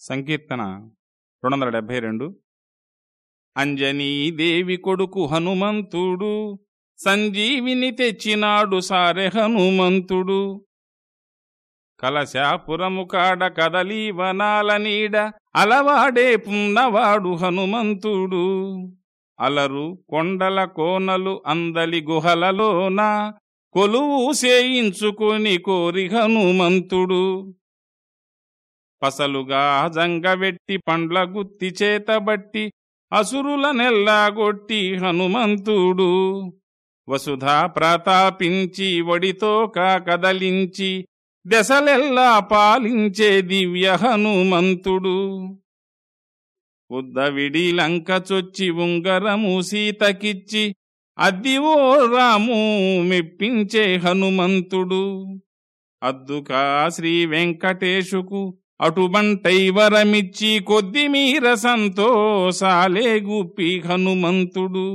సంకీర్తన రెండు వందల డెబ్భై రెండు అంజనీదేవి కొడుకు హనుమంతుడు సంజీవిని తెచ్చినాడు సారె హనుమంతుడు. కలశాపురము కాడ కదలీ వనాల నీడ అలవాడే పున్నవాడు హనుమంతుడు. అలరు కొండల కోనలు అందలి గుహలలోన కొలువు సేయించుకొని కోరి హనుమంతుడు. పసలుగా జంగవెట్టి పండ్ల గుత్తి చేతబట్టి అసురుల నెల్లాగొట్టి హనుమంతుడు. వసుధా ప్రతాపించి ఒడితో కదలించి దశలెల్లా పాలించే దివ్య హనుమంతుడు. ఉద్దవిడి లంక చొచ్చి ఉంగరము సీతకిచ్చి అద్దివో రాము మెప్పించే హనుమంతుడు. అద్దుకా శ్రీ వెంకటేశుకు అటుబంటై వరమిచ్చి కొద్దిమీర సంతోషాలే గుప్పి హనుమంతుడు.